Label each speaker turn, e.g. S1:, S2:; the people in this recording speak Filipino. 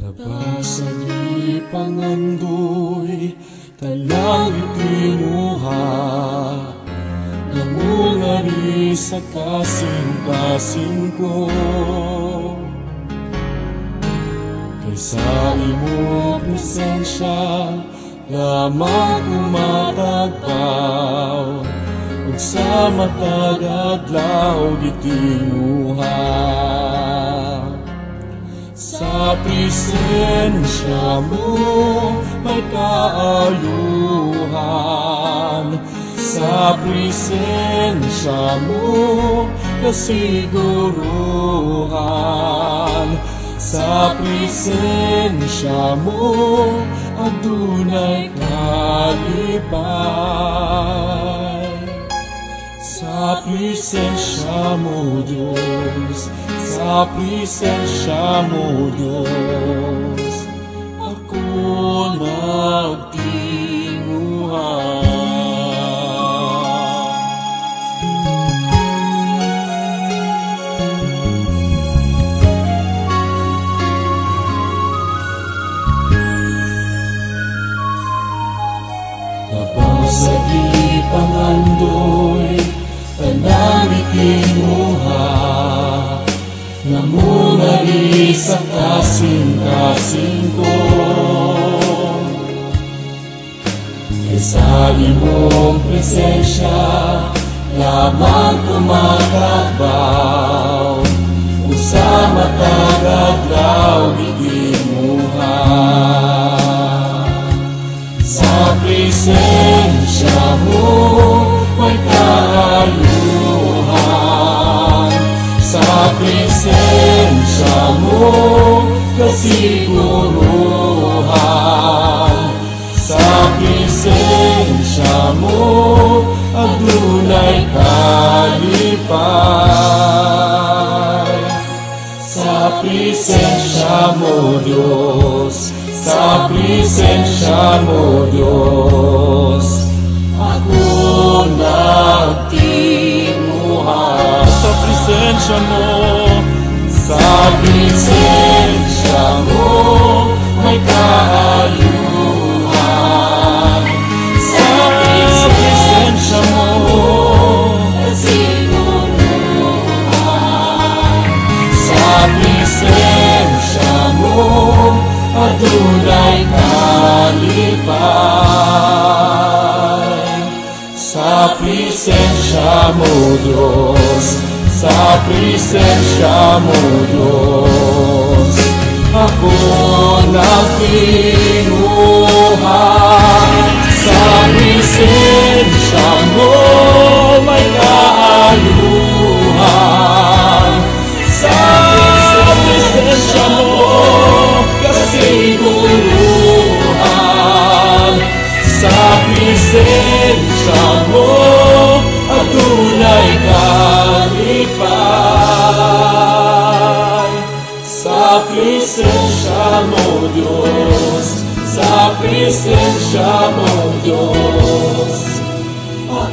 S1: Sa di pangandoy Talang itinuha Namungari sa kasing-kasing ko. Kaysa imo presensya Lamang umatagbaw Ug sa matag adlaw gitinuha Sa presensya mo may kaayuhan. Sa presensya mo kasiguruhan. Sa presensya mo adunay kalipay Sa presensya mo Diyos Sa Tanan ikinuha Namunari sa kasing-kasing ko. Kaysa imong presensya Lamang kumakagbaw Sa presensya mo kasiguruhan Sa presensya mo adunay kalipay sa presensya mo Diyos Sa presensya mo Diyos Ako nagtinguha Sa presensya mo adunay kalipay. Sa presensya mo Diyos. Sa presensya mo Diyos. Ako nagtinguha Sa presensya Sa presensya mo Diyos Sa